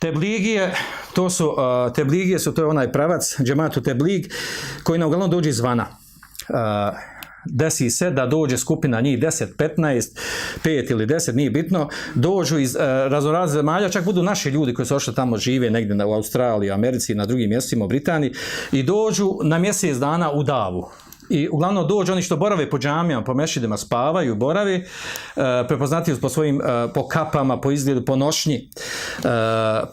Tebligije, to su, uh, tebligije su, to je onaj pravac, džematu teblig, koji nam uglavnom dođe izvana. Uh, desi se da dođe skupina njih 10, 15, 5 ili 10, nije bitno, dođu iz uh, raznoraznih zemalja, čak budu naši ljudi koji su ošli tamo žive negdje na, u Australiji, Americi, na drugim mjestima u Britaniji i dođu na mjesec dana u davu i uglavnom dođu oni što borave po džamijama, po mešidima, spavaju, boravi, e, prepoznati po svojim, e, po kapama, po izgledu, po nošnji, e,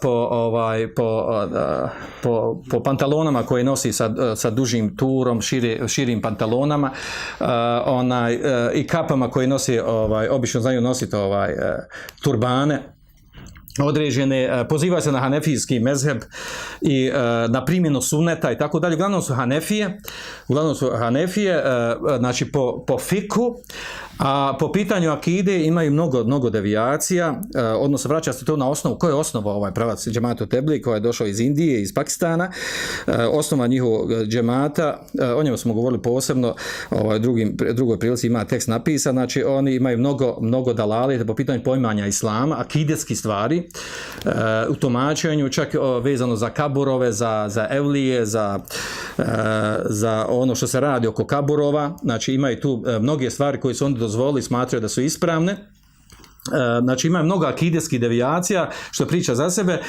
po, ovaj, po, e, po, po pantalonama koje nosi sa, sa dužim turom, širi, širim pantalonama, e, onaj, e, i kapama koje nosi, ovaj, obično znaju nositi ovaj, e, turbane, određene, e, poziva se na hanefijski mezheb i e, na primjenu suneta i tako dalje. Uglavnom su hanefije, uglavnom su hanefije, e, znači po, po fiku, a po pitanju akide imaju mnogo, mnogo devijacija, odnosno vraća se to na osnovu, ko je osnova ovaj pravac džemata Tebli, koji je došao iz Indije, iz Pakistana, osnova njihovog džemata, o njemu smo govorili posebno, ovaj, drugim, drugoj prilici ima tekst napisan, znači oni imaju mnogo, mnogo dalali po pitanju pojmanja islama, akidetski stvari, u tumačenju, čak vezano za kaburove, za, za evlije, za, e, za ono što se radi oko kaburova, znači imaju tu e, mnoge stvari koje su oni dozvolili, smatraju da su ispravne, e, znači ima mnogo akideskih devijacija što priča za sebe.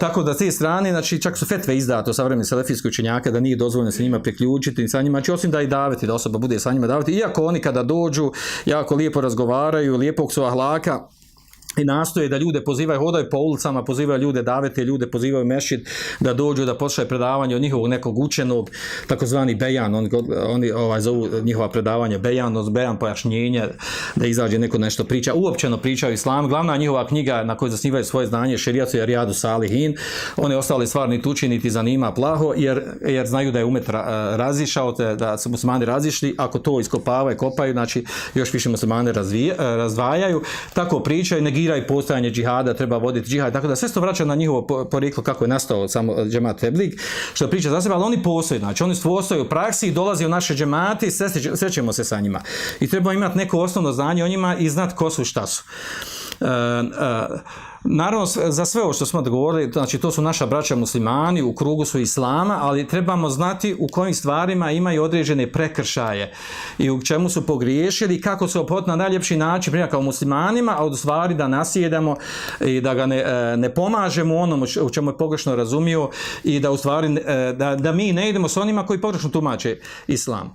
Tako da te strane znači čak su fetve izdato sa vremena selefijskih učenjaka da nije dozvoljeno se njima priključiti sa njima znači osim da i daveti da osoba bude sa njima daveti iako oni kada dođu jako lijepo razgovaraju lijepog su ahlaka i nastoje da ljude pozivaju, hodaju po ulicama, pozivaju ljude, davete ljude, pozivaju mešid da dođu da poslušaju predavanje od njihovog nekog učenog, takozvani bejan, oni, oni ovaj, zovu njihova predavanja bejan, bejan pojašnjenje, da izađe neko nešto priča, uopćeno pričaju islam, glavna njihova knjiga na kojoj zasnivaju svoje znanje, šerijacu je Rijadu Salihin, oni ostali stvarni tuči niti zanima plaho, jer, jer znaju da je umet razišao, te, da su muslimani razišli, ako to iskopavaju, kopaju, znači još više muslimani razvija, razdvajaju, tako pričaju, postojanje džihada, treba voditi džihad, tako da sve to vraća na njihovo porijeklo kako je nastao samo džemat Teblik, što priča za sebe, ali oni postoje, znači oni postoje u praksi i dolaze u naše džemate i srećemo se sa njima. I treba imati neko osnovno znanje o njima i znati ko su šta su. Uh, uh, Naravno, za sve ovo što smo dogovorili, znači to su naša braća muslimani, u krugu su islama, ali trebamo znati u kojim stvarima imaju određene prekršaje i u čemu su pogriješili kako se opot na najljepši način, primjer kao muslimanima, a od stvari da nasjedamo i da ga ne, e, ne pomažemo onom u čemu je pogrešno razumio i da u stvari, e, da, da mi ne idemo s onima koji pogrešno tumače islam.